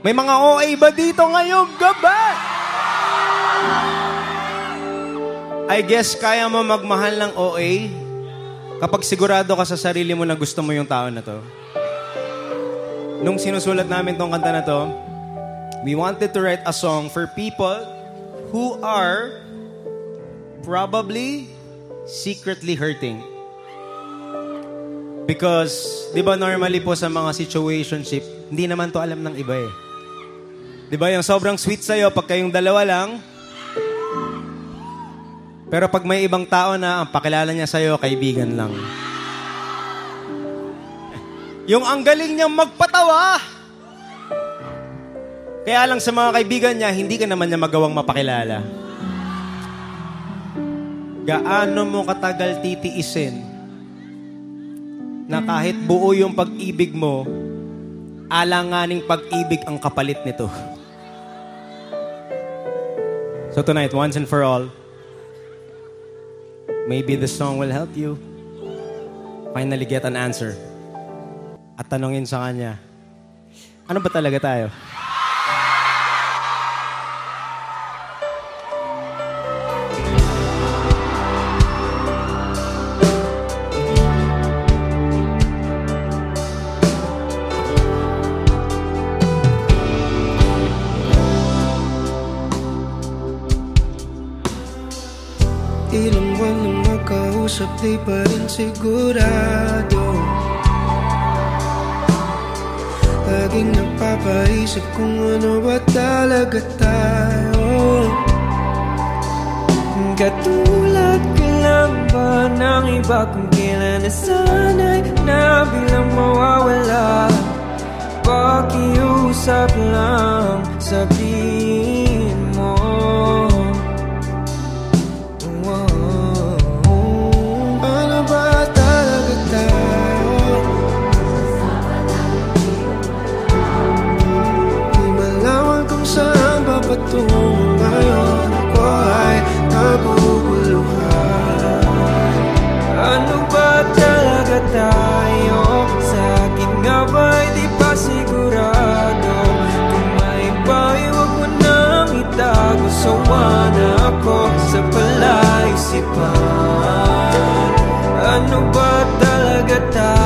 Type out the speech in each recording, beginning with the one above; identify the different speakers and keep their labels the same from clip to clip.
Speaker 1: May mga OA ba dito ngayong gabi? I guess kaya mo magmahal ng OA kapag sigurado ka sa sarili mo na gusto mo yung tao na to. Nung sinusulat namin tong kanta na to, we wanted to write a song for people who are probably secretly hurting. Because, di ba normally po sa mga situationship, hindi naman to alam ng iba eh. Di ba yung sobrang sweet sa'yo pag kayong dalawa lang, pero pag may ibang tao na ang pakilala niya sa'yo, kaibigan lang. Yung ang galing niyang magpatawa. Kaya lang sa mga kaibigan niya, hindi ka naman niya magawang mapakilala. Gaano mo katagal titiisin na kahit buo yung pag-ibig mo, alanganing pag-ibig ang kapalit nito. So tonight, once and for all, maybe the song will help you finally get an answer. At tanongin sa kanya, ano ba talaga tayo?
Speaker 2: Ilang buwan na magkausap, di pa rin sigurado. Laging napapaisip kung ano ba talaga tayo. Katulad ka lang ba ng iba kung kailan nasanay na bilang mawawala? Pakiusap lang, sabihin mo patungo ngayon Ako ay naguguluhan Ano ba talaga tayo? Sa akin di pa sigurado Kung may bawi, wag mo nang itago ako sa palaisipan
Speaker 3: Ano ba talaga tayo?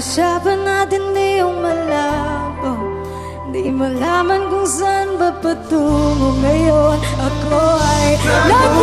Speaker 3: Pag-usapan natin di yung malabo Di malaman kung saan ba patungo ngayon. Ako ay naguguluhan